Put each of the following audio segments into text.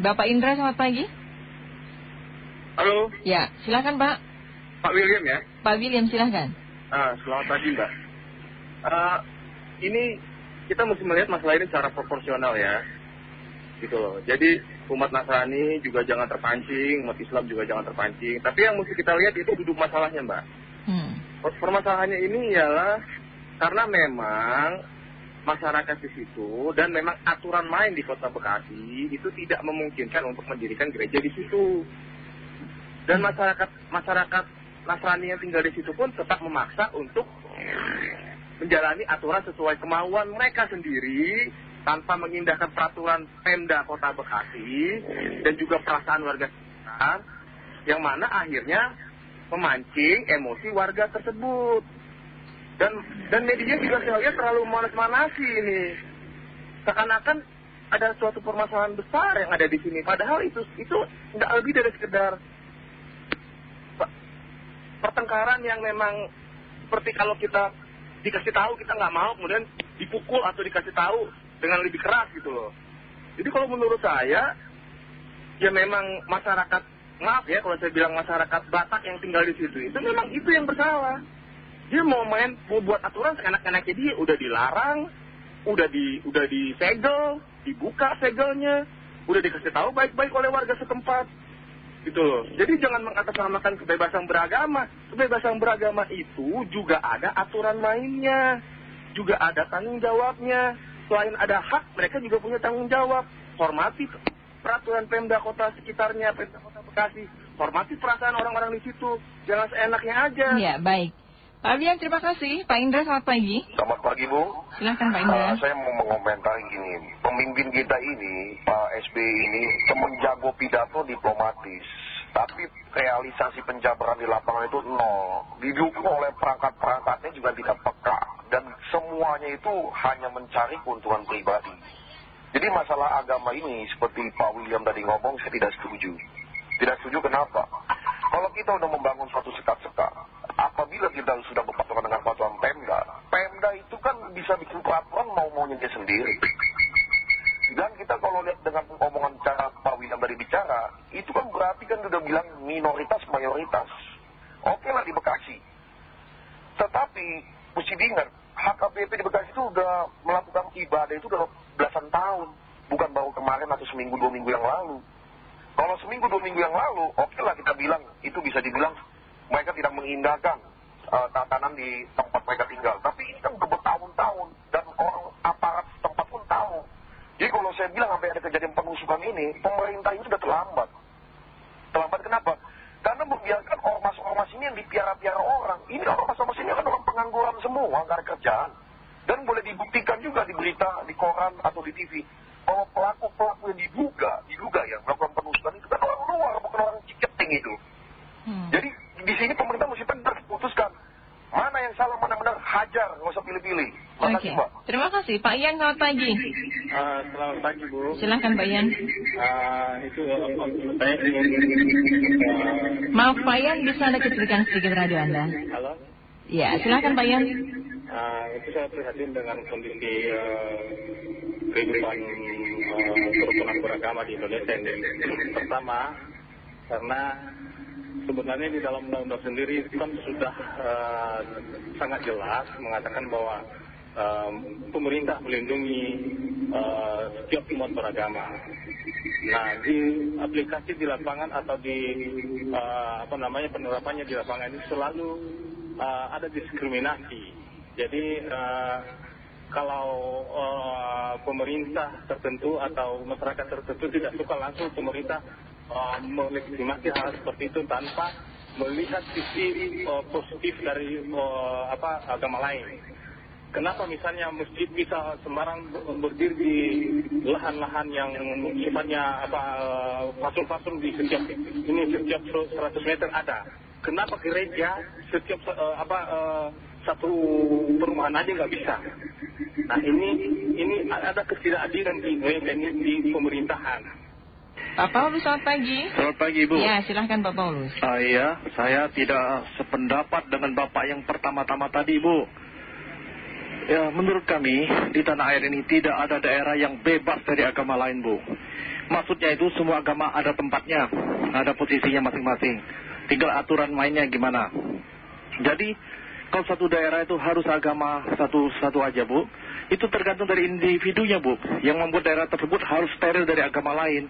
Bapak Indra, selamat pagi. Halo, Ya, silakan Pak. Pak William ya. Pak William, silakan. Ah, selamat pagi Mbak. Ah, ini kita mesti melihat masalah ini secara proporsional ya. Gitu loh. Jadi umat Nasrani juga jangan terpancing, umat Islam juga jangan terpancing. Tapi yang mesti kita lihat itu duduk masalahnya Mbak. Hmm. Permasalahannya ini ialah karena memang masyarakat di situ dan memang aturan main di kota Bekasi itu tidak memungkinkan untuk mendirikan gereja di situ. Dan masyarakat masyarakat Nasrani yang tinggal di situ pun tetap memaksa untuk menjalani aturan sesuai kemauan mereka sendiri tanpa mengindahkan peraturan Pemda Kota Bekasi dan juga perasaan warga sekitar yang mana akhirnya memancing emosi warga tersebut dan dan media juga saya lihat terlalu manas-manasi ini. Seakan-akan ada suatu permasalahan besar yang ada di sini. Padahal itu itu nggak lebih dari sekedar pe- pertengkaran yang memang seperti kalau kita dikasih tahu kita nggak mau kemudian dipukul atau dikasih tahu dengan lebih keras gitu loh. Jadi kalau menurut saya ya memang masyarakat maaf ya kalau saya bilang masyarakat Batak yang tinggal di situ itu memang itu yang bersalah dia mau main mau buat aturan seenak-enaknya dia. Udah dilarang udah di udah disegel dibuka segelnya udah dikasih tahu baik-baik oleh warga setempat. Gitu loh. Jadi jangan mengatasnamakan kebebasan beragama. Kebebasan beragama itu juga ada aturan mainnya juga ada tanggung jawabnya. Selain ada hak mereka juga punya tanggung jawab. Hormati peraturan Pemda kota sekitarnya Pemda kota Bekasi. Hormati perasaan orang-orang di situ. Jangan seenaknya aja. Ya, baik. Pak William, terima kasih. Pak Indra, selamat pagi. Selamat pagi Bu. Silakan Pak Indra. Ah, saya mau mengomentari gini, pemimpin kita ini, Pak SBY ini, temen jago pidato diplomatis. Tapi realisasi penjabaran di lapangan itu nol. Didukung oleh perangkat-perangkatnya juga tidak peka. Dan semuanya itu hanya mencari keuntungan pribadi. Jadi masalah agama ini, seperti Pak William tadi ngomong, saya tidak setuju. Tidak setuju kenapa? Kalau kita udah membangun suatu sekat-sekat, apabila kita sudah berpatokan dengan peraturan Pemda, Pemda itu kan bisa bikin peraturan mau-maunya dia sendiri. Dan kita kalau lihat dengan omongan cara Pak William dari bicara, itu kan berarti kan udah bilang minoritas mayoritas. Oke lah di Bekasi. Tetapi mesti diingat, HKBP di Bekasi itu udah melakukan ibadah itu udah belasan tahun. Bukan baru kemarin atau seminggu dua minggu yang lalu. Kalau seminggu dua minggu yang lalu, oke lah kita bilang, itu bisa dibilang mereka tidak mengindahkan eh, tatanan di tempat mereka tinggal. Tapi ini kan udah bertahun-tahun dan orang aparat tempat pun tahu. Jadi kalau saya bilang sampai ada kejadian penusukan ini, pemerintah ini sudah terlambat. Terlambat kenapa? Karena membiarkan ormas-ormas ini yang dipiara-piara orang. Ini ormas-ormas ini kan orang pengangguran semua, nggak ada kerjaan. Dan boleh dibuktikan juga di berita, di koran atau di TV. Bahwa pelaku-pelaku yang diduga, diduga ya, melakukan penusukan itu kan orang luar, bukan orang ciketing itu. Hmm. Jadi di sini pemerintah mesti tegas putuskan. Mana yang salah, mana benar, hajar, nggak usah pilih-pilih. Oke. Makasih Mbak. Terima kasih. Pak Ian, selamat pagi. Ah, selamat pagi Bu Silakan Pak Ian. Ah, itu saya ingin Maaf Pak Ian, bisa Anda kecilkan sedikit radio Anda? halo Ya, silakan Pak Ian. Ah, itu saya prihatin dengan kondisi eh, kehidupan eh, kerukunan beragama di Indonesia ini. Pertama, karena sebenarnya di dalam undang-undang sendiri kan sudah eh, sangat jelas mengatakan bahwa eh, pemerintah melindungi eh, setiap umat beragama. Nah, di aplikasi di lapangan atau di apa namanya penerapannya di lapangan ini selalu ada diskriminasi. Jadi eh, kalau pemerintah tertentu atau masyarakat tertentu tidak suka langsung pemerintah melegitimasi hal seperti itu tanpa melihat sisi eh, positif dari eh, agama lain. Kenapa misalnya masjid bisa sembarang ber- berdiri di lahan-lahan yang sifatnya apa eh, fasul-fasul di setiap ini setiap 100 meter ada. Kenapa gereja setiap eh, apa eh, satu perumahan aja nggak bisa? Nah ini ini ada ketidakadilan di ini di pemerintahan. Pak Paulus, selamat pagi. Selamat pagi Bu. Ya, silahkan Pak Paulus. Iya, saya tidak sependapat dengan Bapak yang pertama-tama tadi Bu. Ya, menurut kami di tanah air ini tidak ada daerah yang bebas dari agama lain Bu. maksudnya itu semua agama ada tempatnya, ada posisinya masing-masing. Tinggal aturan mainnya gimana. Jadi kalau satu daerah itu harus agama satu-satu aja Bu, itu tergantung dari individunya Bu. Yang membuat daerah tersebut harus steril dari agama lain.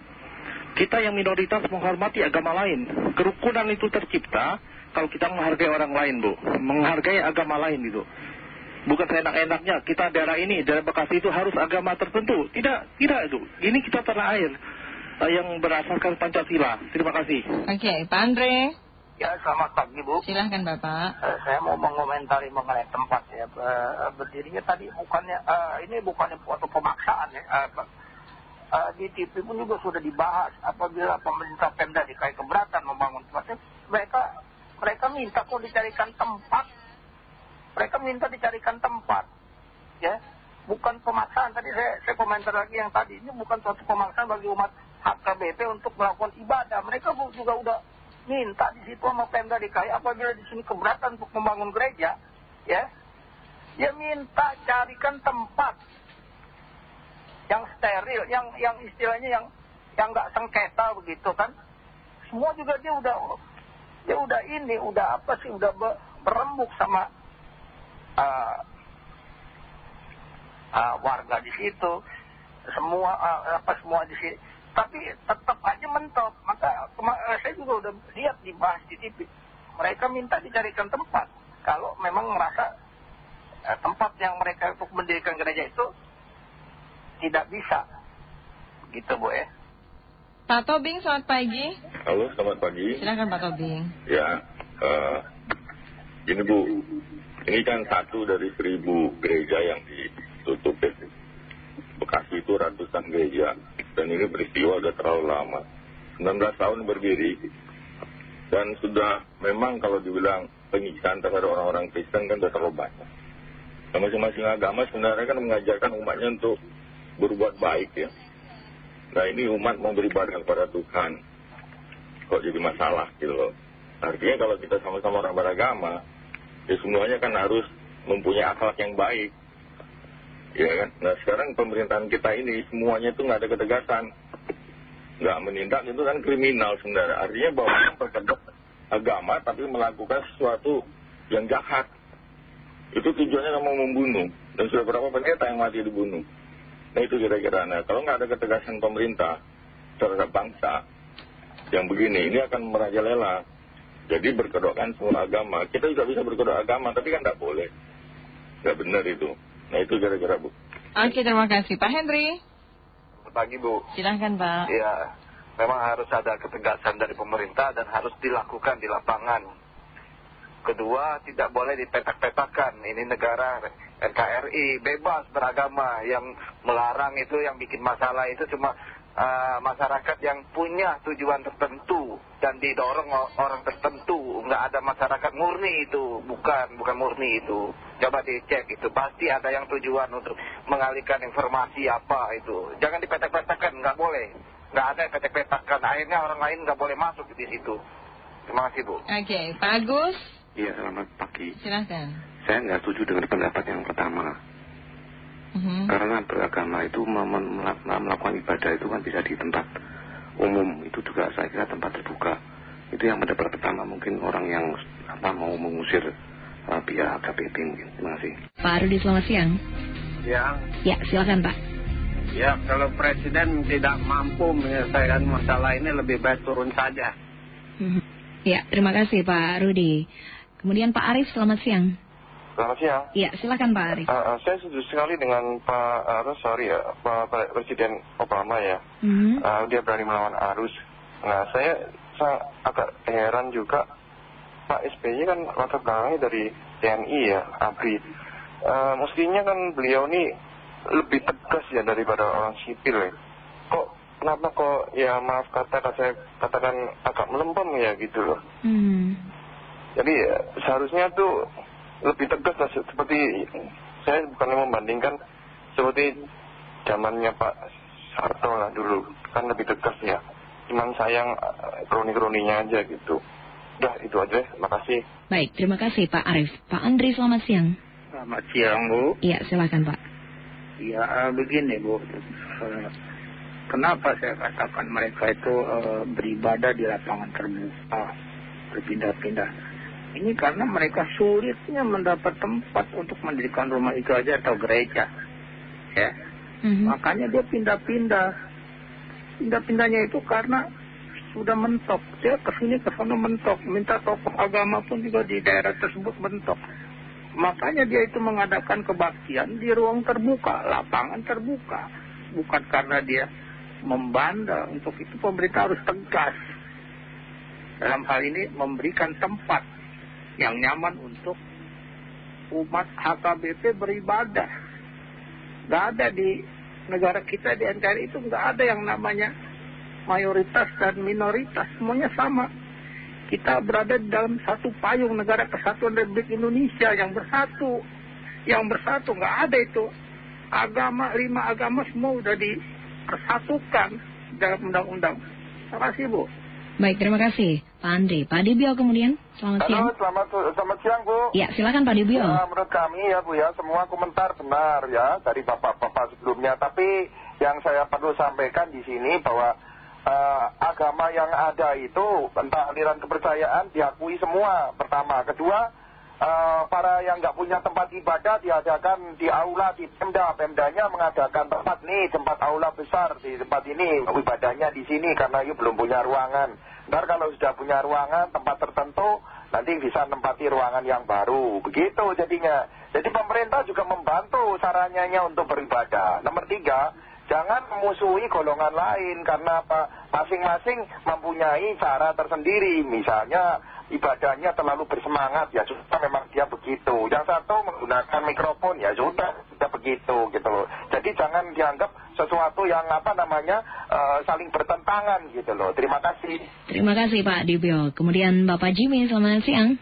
Kita yang minoritas menghormati agama lain. Kerukunan itu tercipta kalau kita menghargai orang lain Bu. Menghargai agama lain itu. Bukan seenak-enaknya kita daerah ini, daerah Bekasi itu harus agama tertentu. Tidak, tidak itu. Ini kita tanah air eh, yang berasaskan Pancasila. Terima kasih. Oke, Pak Andre. Ya, selamat pagi Bu. Silahkan Bapak. Eh, saya mau mengomentari mengenai tempat ya. Eh, berdirinya tadi bukannya, ini bukannya suatu pemaksaan ya. Eh, di TV pun juga sudah dibahas apabila pemerintah Pemda DKI keberatan membangun tempatnya, mereka mereka minta kok dicarikan tempat. Mereka minta dicarikan tempat. Ya, bukan pemaksaan. Tadi saya, saya komentar lagi yang tadi ini bukan suatu pemaksaan bagi umat HKBP untuk melakukan ibadah. Mereka juga udah minta di situ sama Pemda DKI apabila di sini keberatan untuk membangun gereja, ya, dia minta carikan tempat yang steril, yang yang istilahnya yang yang nggak sengketa begitu kan. Semua juga dia udah dia udah ini, udah apa sih, udah berembuk sama uh, uh, warga di situ, semua uh, apa semua di sini tapi tetap aja mentok. Maka eh, saya juga udah lihat dibahas di TV. Mereka minta dicarikan tempat. Kalau memang merasa eh, tempat yang mereka untuk mendirikan gereja itu tidak bisa. Gitu Bu ya. Pak Tobing, selamat pagi. Halo, selamat pagi. Silakan Pak Tobing. Ya, uh, ini Bu, ini kan satu dari seribu gereja yang ditutup ya. Bekasi itu ratusan gereja dan ini peristiwa sudah terlalu lama 19 tahun berdiri dan sudah memang kalau dibilang penyiksaan terhadap orang-orang Kristen kan sudah terlalu banyak nah, masing-masing agama sebenarnya kan mengajarkan umatnya untuk berbuat baik ya. Nah ini umat mau beribadah kepada Tuhan. Kok jadi masalah gitu loh. Artinya kalau kita sama-sama orang beragama ya semuanya kan harus mempunyai akhlak yang baik. Ya kan? Nah sekarang pemerintahan kita ini semuanya itu nggak ada ketegasan. Nggak menindak itu kan kriminal sebenarnya. Artinya bahwa perkedok agama tapi melakukan sesuatu yang jahat. Itu tujuannya mau membunuh. Dan sudah berapa pendeta yang mati dibunuh nah itu kira-kira nah kalau nggak ada ketegasan pemerintah terhadap bangsa yang begini ini akan merajalela jadi berkedokkan semua agama kita juga bisa berkedok agama tapi kan nggak boleh nggak benar itu Nah itu gara-gara Bu. Oke terima kasih Pak Henry. Selamat pagi Bu. Silahkan Pak. Iya, memang harus ada ketegasan dari pemerintah dan harus dilakukan di lapangan. Kedua, tidak boleh dipetak-petakan. Ini negara NKRI, bebas beragama. Yang melarang itu, yang bikin masalah itu cuma uh, masyarakat yang punya tujuan tertentu dan didorong orang tertentu. Nggak ada masyarakat murni itu. Bukan bukan murni itu. Coba dicek itu. Pasti ada yang tujuan untuk mengalihkan informasi apa itu. Jangan dipetak-petakan nggak boleh. Nggak ada yang petak-petakan. Akhirnya orang lain nggak boleh masuk di situ. Terima kasih Bu. Oke Pak Agus iya selamat pagi silahkan saya nggak setuju dengan pendapat yang pertama -hmm. Karena beragama itu melakukan ibadah itu kan bisa di tempat umum. Itu juga saya kira tempat terbuka. Itu yang pendapat pertama mungkin orang yang apa mau mengusir uh, pihak KPP mungkin. Terima kasih. Pak Rudi selamat siang. Ya. Ya silakan Pak. Ya kalau Presiden tidak mampu menyelesaikan masalah ini lebih baik turun saja. -hmm. Ya terima kasih Pak Rudi. Kemudian Pak Arif selamat siang. Selamat siang. Iya, silakan Pak Ari. Uh, uh, saya setuju sekali dengan Pak, uh, sorry ya, Pak, Presiden Obama ya. -hmm. uh, dia berani melawan arus. Nah, saya, saya agak heran juga, Pak SBY kan latar belakangnya dari TNI ya, ABRI. Uh, mestinya kan beliau ini lebih tegas ya daripada orang sipil ya. Kok, kenapa kok, ya maaf kata, saya katakan agak melempem ya gitu loh. Hmm. Jadi ya, seharusnya tuh lebih tegas lah seperti saya bukan membandingkan seperti zamannya Pak Sarto lah dulu kan lebih tegas ya. Cuman sayang eh, kroni-kroninya aja gitu. Udah itu aja. Terima kasih. Baik terima kasih Pak Arif Pak Andri selamat siang. Selamat siang Bu. Iya silakan Pak. Ya begini Bu. Eh, kenapa saya katakan mereka itu uh, beribadah di lapangan terbuka, berpindah-pindah. Ini karena mereka sulitnya mendapat tempat untuk mendirikan rumah ibadah atau gereja. Ya. Mm-hmm. Makanya dia pindah-pindah. Pindah-pindahnya itu karena sudah mentok. Dia ke sini ke sana mentok. Minta tokoh agama pun juga di daerah tersebut mentok. Makanya dia itu mengadakan kebaktian di ruang terbuka, lapangan terbuka. Bukan karena dia membanda. Untuk itu pemerintah harus tegas. Dalam hal ini memberikan tempat yang nyaman untuk umat HKBP beribadah. Gak ada di negara kita di NKRI itu gak ada yang namanya mayoritas dan minoritas. Semuanya sama kita berada di dalam satu payung negara kesatuan Republik Indonesia yang bersatu. Yang bersatu, nggak ada itu. Agama, lima agama semua udah dipersatukan dalam undang-undang. Terima kasih, Bu. Baik, terima kasih Pak Andre. Pak Dibio kemudian, selamat siang. Halo, selamat, selamat siang Bu. Ya, silakan Pak Dibio. Ya, menurut kami ya Bu ya, semua komentar benar ya dari Bapak-Bapak sebelumnya. Tapi yang saya perlu sampaikan di sini bahwa uh, agama yang ada itu tentang aliran kepercayaan diakui semua pertama kedua uh, para yang nggak punya tempat ibadah diadakan di aula di pemda pemdanya mengadakan tempat nih tempat aula besar di tempat ini ibadahnya di sini karena yuk belum punya ruangan ntar kalau sudah punya ruangan tempat tertentu nanti bisa nempati ruangan yang baru begitu jadinya jadi pemerintah juga membantu caranya untuk beribadah nomor tiga Jangan memusuhi golongan lain karena apa? Masing-masing mempunyai cara tersendiri. Misalnya ibadahnya terlalu bersemangat, ya sudah memang dia begitu. Yang satu menggunakan mikrofon, ya sudah, sudah begitu gitu loh. Jadi jangan dianggap sesuatu yang apa namanya uh, saling bertentangan gitu loh. Terima kasih. Terima kasih Pak Dibio. Kemudian Bapak Jimmy, selamat siang.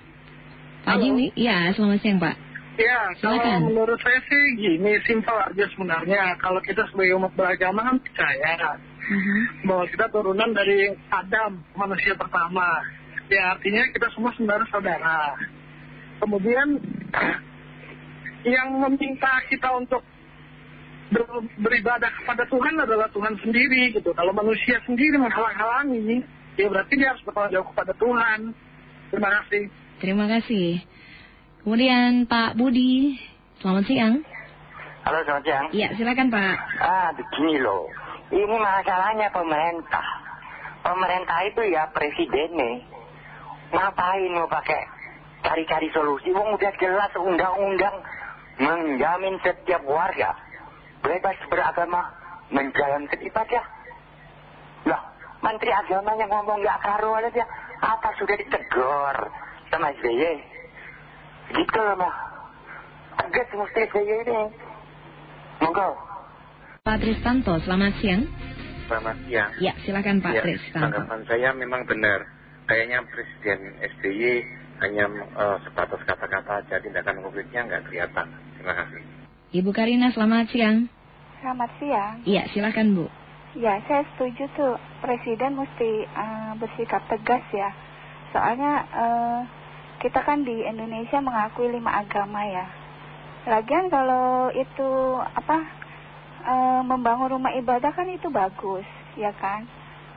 Pak Jimmy, ya selamat siang Pak. Ya, kalau menurut saya sih gini, simpel aja sebenarnya. Kalau kita sebagai umat beragama kan percaya uh-huh. bahwa kita turunan dari Adam, manusia pertama. Ya, artinya kita semua sebenarnya saudara. Kemudian, yang meminta kita untuk ber, beribadah kepada Tuhan adalah Tuhan sendiri gitu. Kalau manusia sendiri menghalang-halangi, ya berarti dia harus bertanggung jawab kepada Tuhan. Terima kasih. Terima kasih. Kemudian Pak Budi, selamat siang. Halo, selamat siang. Iya, silakan Pak. Ah, begini loh. Ini masalahnya pemerintah. Pemerintah itu ya presiden nih. Ngapain mau pakai cari-cari solusi? Wong udah jelas undang-undang menjamin setiap warga bebas beragama menjalankan ibadah. Lah, Menteri Agamanya ngomong nggak karuan aja. Apa sudah ditegur sama SBY? Gitu loh, mah. Tegas mesti saya ini. Monggo. Pak Tristanto, selamat siang. Selamat siang. Ya, silakan Pak ya, Tristanto. Tanggapan saya memang benar. Kayaknya Presiden SBY hanya uh, sebatas kata-kata aja, tindakan konkretnya nggak kelihatan. Terima kasih. Ibu Karina, selamat siang. Selamat siang. Iya, silakan Bu. Ya, saya setuju tuh Presiden mesti uh, bersikap tegas ya. Soalnya uh, kita kan di Indonesia mengakui lima agama ya. Lagian kalau itu apa e, membangun rumah ibadah kan itu bagus, ya kan?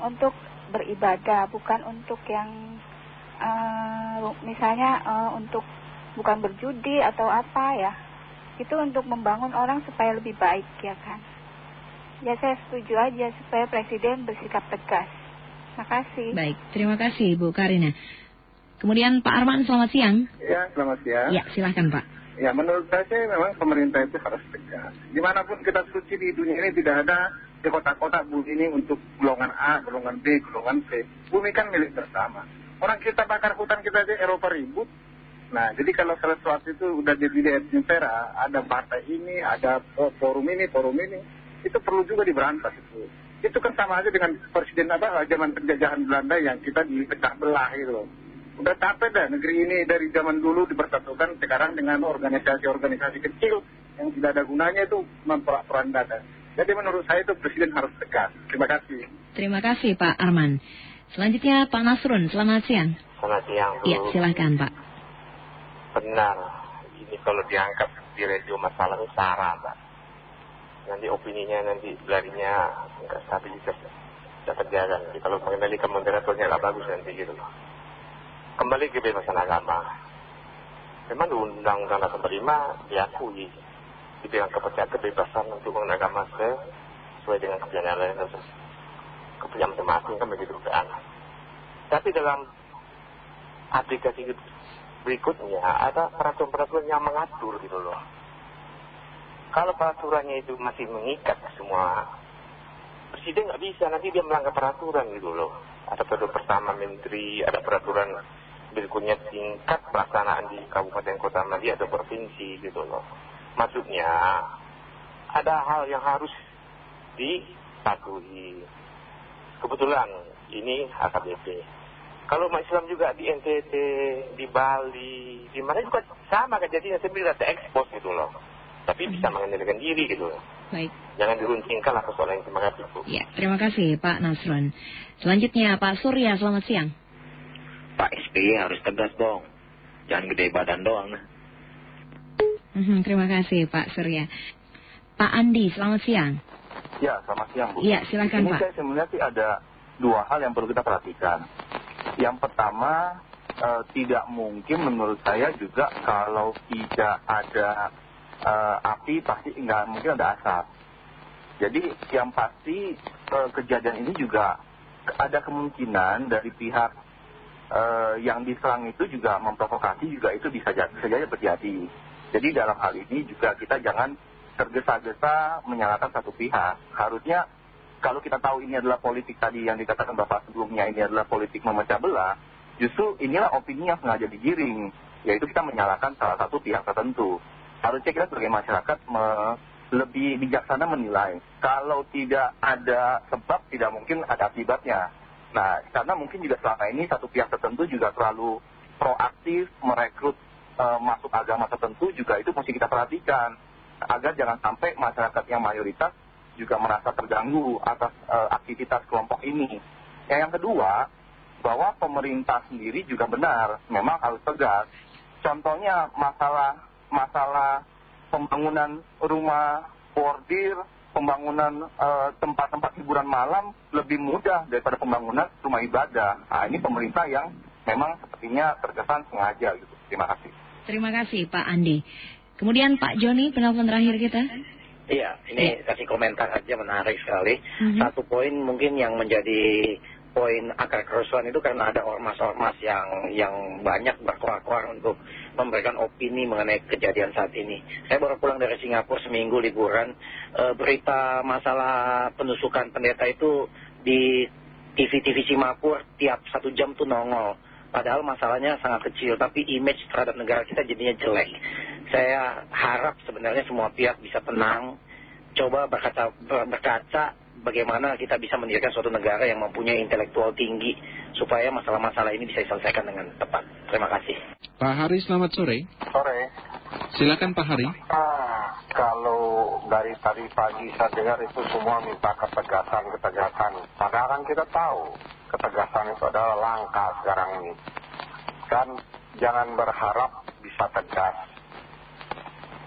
Untuk beribadah, bukan untuk yang e, misalnya e, untuk bukan berjudi atau apa ya. Itu untuk membangun orang supaya lebih baik, ya kan? Ya saya setuju aja supaya Presiden bersikap tegas. Terima kasih. Baik, terima kasih Bu Karina. Kemudian Pak Arman, selamat siang. Ya, selamat siang. Ya, silahkan Pak. Ya, menurut saya memang pemerintah itu harus tegas. Di mana pun kita suci di dunia ini tidak ada di kota-kota bumi ini untuk golongan A, golongan B, golongan C. Bumi kan milik bersama. Orang kita bakar hutan kita aja Eropa ribut. Nah, jadi kalau sesuatu itu udah jadi di atmosfera, ada partai ini, ada forum ini, forum ini, itu perlu juga diberantas itu. Itu kan sama aja dengan presiden apa zaman penjajahan Belanda yang kita dipecah belah gitu udah capek dah negeri ini dari zaman dulu dipersatukan sekarang dengan organisasi-organisasi kecil yang tidak ada gunanya itu memperak-peran data. Jadi menurut saya itu Presiden harus tegas. Terima kasih. Terima kasih Pak Arman. Selanjutnya Pak Nasrun, selamat siang. Selamat siang. Iya, silakan Pak. Benar, ini kalau diangkat di radio masalah itu sarah, Pak. nanti opininya nanti larinya nggak stabilitas tidak terjaga nanti kalau mengendalikan moderatornya nggak bagus nanti gitu loh kembali ke kebebasan agama memang undang-undang dasar lima diakui dibilang kepercayaan kebebasan untuk agama sesuai dengan kepercayaan lain kepercayaan masing-masing kan begitu kan tapi dalam aplikasi berikutnya ada peraturan-peraturan yang mengatur gitu loh. Kalau peraturannya itu masih mengikat semua presiden nggak bisa nanti dia melanggar peraturan gitu loh. Ada peraturan pertama menteri ada peraturan berikutnya tingkat pelaksanaan di kabupaten kota nanti atau provinsi gitu loh maksudnya ada hal yang harus dipatuhi kebetulan ini HKBP kalau umat Islam juga di NTT, di Bali, di mana juga sama kejadiannya, saya bilang ekspos gitu loh tapi bisa mengendalikan diri gitu. Baik. Jangan diruncingkan lah persoalan yang terima kasih Bu. Ya, terima kasih Pak Nasron. Selanjutnya Pak Surya, selamat siang. Pak SBY harus tegas dong. Jangan gede badan doang. -hmm, terima kasih Pak Surya. Pak Andi, selamat siang. Ya, selamat siang Bu. Iya, silakan Pak. Ini saya sebenarnya sih ada dua hal yang perlu kita perhatikan. Yang pertama, eh, tidak mungkin menurut saya juga kalau tidak ada uh, api pasti nggak mungkin ada asap. Jadi yang pasti uh, kejadian ini juga ada kemungkinan dari pihak yang diserang itu juga memprovokasi juga itu bisa, bisa saja terjadi. Jadi dalam hal ini juga kita jangan tergesa-gesa menyalahkan satu pihak. Harusnya kalau kita tahu ini adalah politik tadi yang dikatakan Bapak sebelumnya ini adalah politik memecah belah, justru inilah opini yang sengaja digiring, yaitu kita menyalahkan salah satu pihak tertentu harusnya kita sebagai masyarakat lebih bijaksana menilai. Kalau tidak ada sebab, tidak mungkin ada akibatnya. Nah, karena mungkin juga selama ini satu pihak tertentu juga terlalu proaktif merekrut masuk agama tertentu juga itu mesti kita perhatikan. Agar jangan sampai masyarakat yang mayoritas juga merasa terganggu atas e, aktivitas kelompok ini. Yang, yang kedua, bahwa pemerintah sendiri juga benar, memang harus tegas. Contohnya masalah masalah pembangunan rumah bordir, pembangunan eh, tempat-tempat hiburan malam lebih mudah daripada pembangunan rumah ibadah. Nah, ini pemerintah yang memang sepertinya terkesan sengaja gitu. Terima kasih. Terima kasih Pak Andi. Kemudian Pak Joni, penelpon terakhir kita. Iya, ini ya. kasih komentar aja menarik sekali. -hmm. Satu poin mungkin yang menjadi poin akar kerusuhan itu karena ada ormas-ormas yang yang banyak berkoar-koar untuk memberikan opini mengenai kejadian saat ini. Saya baru pulang dari Singapura seminggu liburan, e, berita masalah penusukan pendeta itu di TV-TV Singapura tiap satu jam tuh nongol. Padahal masalahnya sangat kecil, tapi image terhadap negara kita jadinya jelek. Saya harap sebenarnya semua pihak bisa tenang, coba berkaca, berkaca bagaimana kita bisa mendirikan suatu negara yang mempunyai intelektual tinggi supaya masalah-masalah ini bisa diselesaikan dengan tepat. Terima kasih. Pak Hari, selamat sore. Sore. Silakan Pak Hari. Ah, kalau dari tadi pagi saya dengar itu semua minta ketegasan-ketegasan. Padahal kan kita tahu ketegasan itu adalah langka sekarang ini. Dan jangan berharap bisa tegas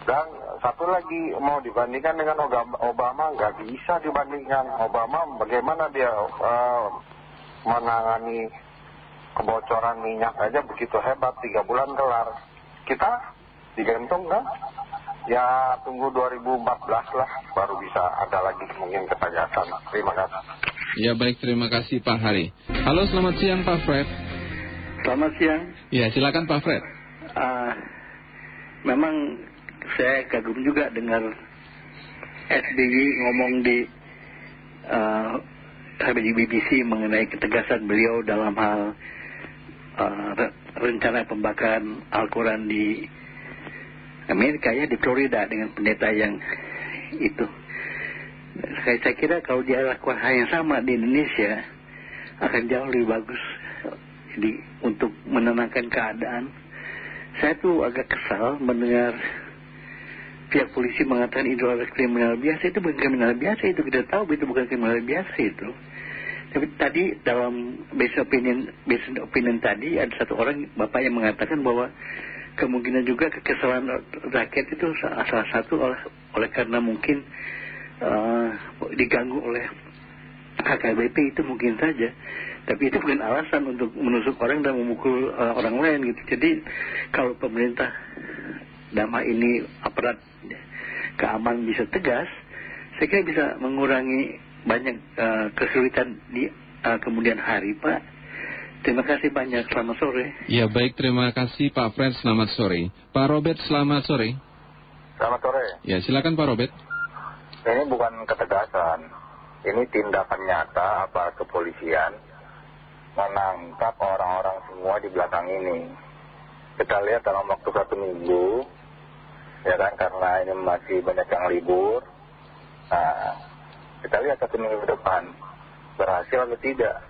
dan satu lagi mau dibandingkan dengan Obama, nggak bisa dibandingkan. Obama bagaimana dia uh, menangani kebocoran minyak aja begitu hebat, tiga bulan kelar. Kita digantung kan? Ya tunggu 2014 lah baru bisa ada lagi mungkin ketegasan. Terima kasih. Ya baik terima kasih Pak Hari. Halo selamat siang Pak Fred. Selamat siang. Ya silakan Pak Fred. Uh, memang saya kagum juga dengar SBY ngomong di uh, BBC mengenai ketegasan beliau dalam hal uh, rencana pembakaran Al-Quran di Amerika ya di Florida dengan pendeta yang itu. Saya, kira kalau dia lakukan hal yang sama di Indonesia akan jauh lebih bagus. Jadi untuk menenangkan keadaan, saya tuh agak kesal mendengar pihak polisi mengatakan itu adalah kriminal biasa. Itu bukan kriminal biasa itu kita tahu itu bukan kriminal biasa itu. Tapi tadi dalam basic opinion basic opinion tadi ada satu orang bapak yang mengatakan bahwa kemungkinan juga kekesalan rakyat itu salah satu oleh oleh karena mungkin uh, diganggu oleh HKBP itu mungkin saja tapi itu bukan alasan untuk menusuk orang dan memukul uh, orang lain gitu jadi kalau pemerintah dalam ini aparat keamanan bisa tegas saya kira bisa mengurangi banyak uh, kesulitan di uh, kemudian hari Pak Terima kasih banyak, selamat sore. Ya baik, terima kasih Pak Fred, selamat sore. Pak Robert, selamat sore. Selamat sore. Ya silakan Pak Robert. Ini bukan ketegasan, ini tindakan nyata apa kepolisian menangkap orang-orang semua di belakang ini. Kita lihat dalam waktu satu minggu, ya kan karena ini masih banyak yang libur. Nah, kita lihat satu minggu ke depan berhasil atau tidak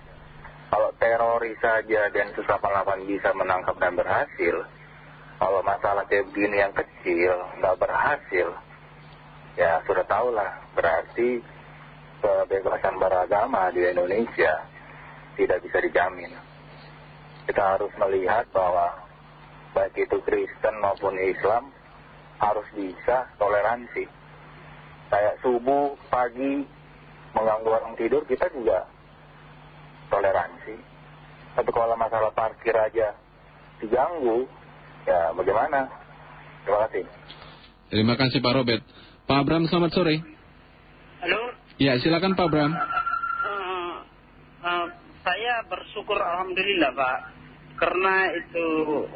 kalau teroris saja dan 188 bisa menangkap dan berhasil, kalau masalah kayak begini yang kecil nggak berhasil, ya sudah tahulah berarti kebebasan beragama di Indonesia tidak bisa dijamin. Kita harus melihat bahwa baik itu Kristen maupun Islam harus bisa toleransi. Kayak subuh, pagi, mengganggu orang tidur, kita juga toleransi. Tapi kalau masalah parkir aja diganggu, ya bagaimana? Terima kasih. Terima kasih Pak Robert. Pak Abram, selamat sore. Halo? Ya, silakan Pak Abram. Uh, uh, saya bersyukur Alhamdulillah Pak. Karena itu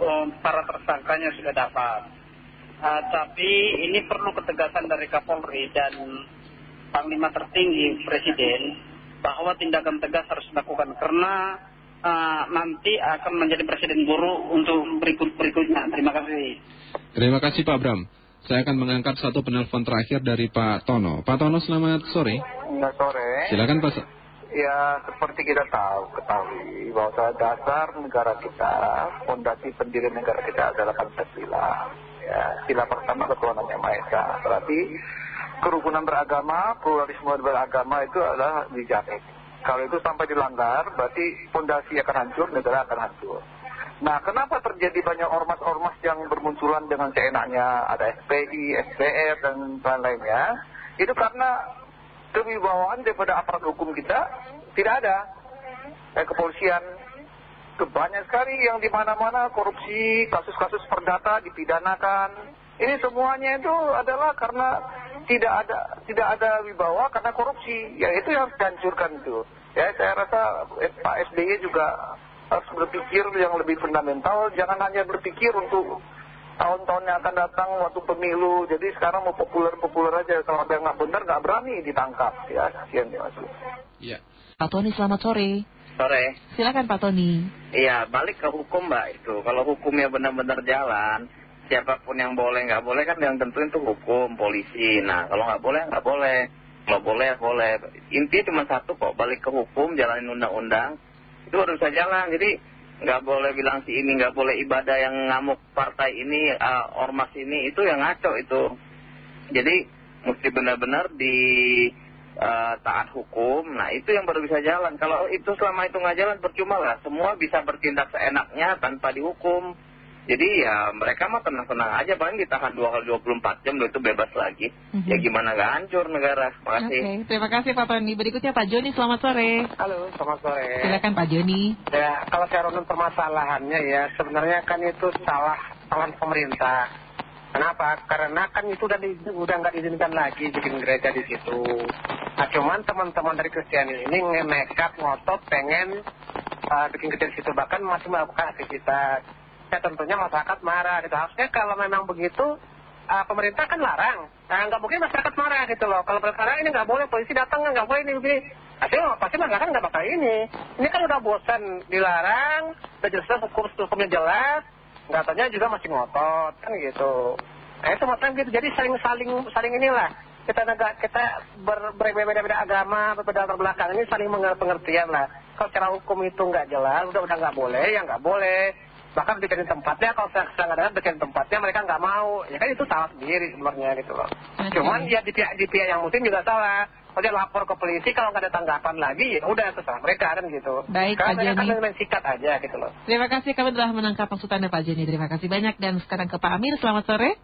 um, para tersangkanya sudah dapat. Uh, tapi ini perlu ketegasan dari Kapolri dan Panglima tertinggi Presiden bahwa tindakan tegas harus dilakukan karena uh, nanti akan menjadi presiden buruk untuk berikut-berikutnya. Terima kasih. Terima kasih Pak Bram. Saya akan mengangkat satu penelpon terakhir dari Pak Tono. Pak Tono selamat sore. Selamat sore. Silakan Pak. Ya seperti kita tahu, ketahui bahwa dasar negara kita, fondasi pendiri negara kita adalah Pancasila. Ya, sila pertama ketuhanan yang Maha Esa. Berarti kerukunan beragama, pluralisme beragama itu adalah dijamin. Kalau itu sampai dilanggar, berarti fondasi akan hancur, negara akan hancur. Nah, kenapa terjadi banyak ormas-ormas yang bermunculan dengan seenaknya, ada SPI, SPR, dan lain-lainnya? Itu karena kewibawaan daripada aparat hukum kita tidak ada. Eh, kepolisian, banyak sekali yang di mana-mana korupsi, kasus-kasus perdata dipidanakan. Ini semuanya itu adalah karena tidak ada tidak ada wibawa karena korupsi. Ya itu yang dihancurkan itu. Ya saya rasa Pak SBY juga harus berpikir yang lebih fundamental. Jangan hanya berpikir untuk tahun-tahun yang akan datang waktu pemilu. Jadi sekarang mau populer-populer aja. Kalau ada nggak benar nggak berani ditangkap. Ya kasihan ya Mas. Iya. Pak Tony selamat sore. Sore. Silakan Pak Tony. Iya balik ke hukum Mbak itu. Kalau hukumnya benar-benar jalan siapa pun yang boleh nggak boleh kan yang tentuin itu hukum polisi nah kalau nggak boleh nggak boleh kalau boleh boleh intinya cuma satu kok balik ke hukum jalanin undang-undang itu baru bisa jalan jadi nggak boleh bilang si ini nggak boleh ibadah yang ngamuk partai ini uh, ormas ini itu yang ngaco itu. Jadi mesti benar-benar di uh, taat hukum. Nah itu yang baru bisa jalan. Kalau itu selama itu nggak jalan percuma lah. Semua bisa bertindak seenaknya tanpa dihukum jadi ya mereka mah tenang-tenang aja paling ditahan 2 kali 24 jam itu bebas lagi. -hmm. Ya gimana gak hancur negara. Terima kasih. Oke, terima kasih Pak Tony. Berikutnya Pak Joni, selamat sore. Halo, selamat sore. Silakan Pak Joni. Ya, kalau saya runut permasalahannya ya sebenarnya kan itu salah salah pemerintah. Kenapa? Karena kan itu udah, di, udah nggak diizinkan lagi bikin gereja di situ. Nah cuman teman-teman dari Kristiani ini nekat ngotot pengen uh, bikin gereja di situ bahkan masih melakukan aktivitas ya tentunya masyarakat marah gitu. Harusnya kalau memang begitu uh, pemerintah kan larang. Nah nggak mungkin masyarakat marah gitu loh. Kalau perkara ini nggak boleh, polisi datang nggak boleh ini begini. Pasti, pasti masyarakat nggak bakal ini. Ini kan udah bosan dilarang, udah jelas hukum hukumnya jelas, nggak tanya juga masih ngotot kan gitu. Nah itu maksudnya gitu. Jadi saling saling inilah kita negara kita ber, berbeda-beda agama, berbeda latar belakang ini saling pengertian lah. Kalau secara hukum itu nggak jelas, udah udah nggak boleh, ya nggak boleh bahkan bikinin tempatnya kalau saya kadang bikin tempatnya mereka nggak mau. Ya kan itu salah sendiri sebenarnya gitu loh. Cuman ya di pihak, di pihak yang muslim juga salah. Kalau dia lapor ke polisi kalau nggak ada tanggapan lagi ya udah terserah mereka kan gitu. Baik Pak Jeni kan main sikat aja gitu loh. Terima kasih kami telah menangkap maksud Anda Pak Jeni terima kasih banyak. Dan sekarang ke Pak Amir. Selamat sore.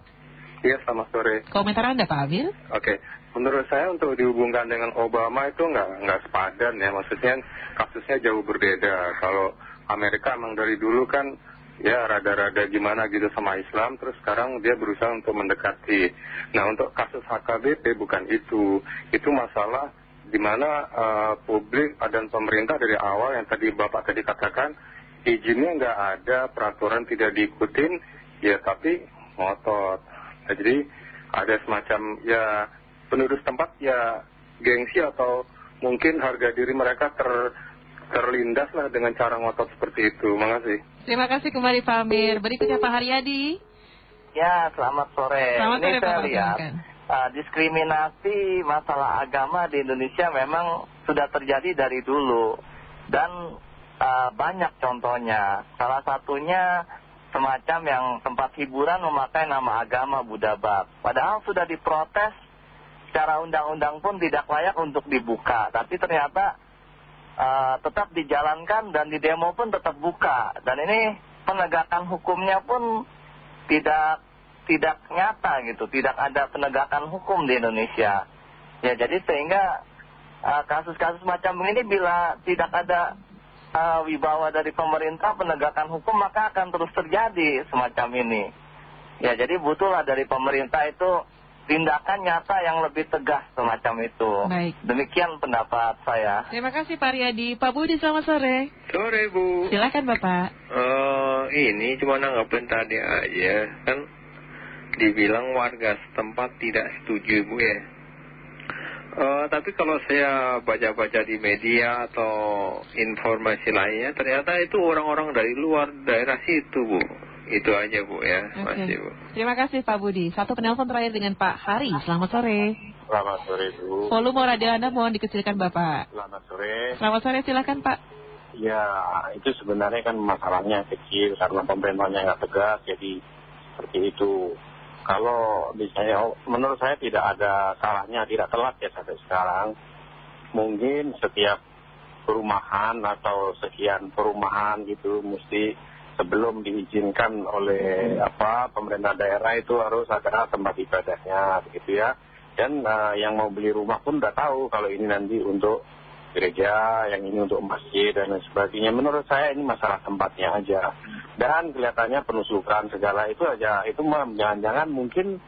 Iya, selamat sore. Komentar Anda, Pak Amir? Oke, menurut saya untuk dihubungkan dengan Obama itu nggak nggak sepadan ya. Maksudnya kasusnya jauh berbeda. Kalau Amerika emang dari dulu kan ya rada-rada gimana gitu sama Islam, terus sekarang dia berusaha untuk mendekati. Nah, untuk kasus HKBP bukan itu. Itu masalah di mana uh, publik dan pemerintah dari awal yang tadi Bapak tadi katakan izinnya nggak ada, peraturan tidak diikutin, ya tapi ngotot. Nah, jadi ada semacam ya penduduk tempat ya gengsi atau mungkin harga diri mereka ter, terlindas lah dengan cara ngotot seperti itu. Makasih. Terima kasih kembali Pak Amir. Berikutnya Pak Haryadi. Ya, selamat sore. Selamat Ini sore, saya Pak lihat uh, diskriminasi masalah agama di Indonesia memang sudah terjadi dari dulu dan uh, banyak contohnya. Salah satunya semacam yang tempat hiburan memakai nama agama Buddha Bab. Padahal sudah diprotes secara undang-undang pun tidak layak untuk dibuka. Tapi ternyata uh, tetap dijalankan dan di demo pun tetap buka. Dan ini penegakan hukumnya pun tidak tidak nyata gitu, tidak ada penegakan hukum di Indonesia. Ya jadi sehingga kasus-kasus uh, macam ini bila tidak ada uh, wibawa dari pemerintah penegakan hukum maka akan terus terjadi semacam ini. Ya jadi butuhlah dari pemerintah itu tindakan nyata yang lebih tegas semacam itu. Baik. Demikian pendapat saya. Terima kasih Pak Riyadi. Pak Budi selamat sore. Sore Bu. Silakan Bapak. Uh, ini cuma nanggapin tadi aja kan dibilang warga setempat tidak setuju Bu ya. Uh, tapi kalau saya baca-baca di media atau informasi lainnya, ternyata itu orang-orang dari luar daerah situ, Bu. Itu aja, Bu ya. Okay. Masih, Bu. Terima kasih, Pak Budi. Satu penelpon terakhir dengan Pak Hari. Selamat sore. Selamat sore, Bu. Volume radio Anda mohon dikecilkan, Bapak. Selamat sore. Selamat sore, silakan, Pak. Ya, itu sebenarnya kan masalahnya kecil karena pemerintahnya nggak tegas, jadi seperti itu kalau misalnya menurut saya tidak ada salahnya tidak telat ya sampai sekarang mungkin setiap perumahan atau sekian perumahan gitu mesti sebelum diizinkan oleh apa pemerintah daerah itu harus ada tempat ibadahnya begitu ya dan yang mau beli rumah pun udah tahu kalau ini nanti untuk gereja, yang ini untuk masjid dan lain sebagainya. Menurut saya ini masalah tempatnya aja. Dan kelihatannya penusukan segala itu aja, itu jangan-jangan mungkin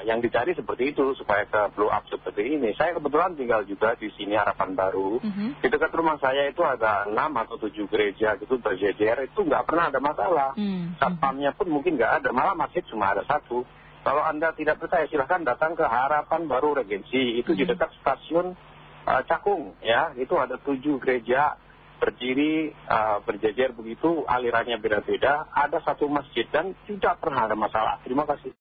yang dicari seperti itu supaya ke blow up seperti ini. Saya kebetulan tinggal juga di sini Harapan Baru. Di dekat rumah saya itu ada enam atau tujuh gereja gitu berjejer, itu nggak pernah ada masalah. Satpamnya pun mungkin nggak ada, malah masjid cuma ada satu. Kalau Anda tidak percaya silahkan datang ke Harapan Baru Regensi, itu di dekat stasiun Cakung ya. Itu ada tujuh gereja berdiri berjejer begitu. Alirannya beda-beda. Ada satu masjid dan tidak pernah ada masalah. Terima kasih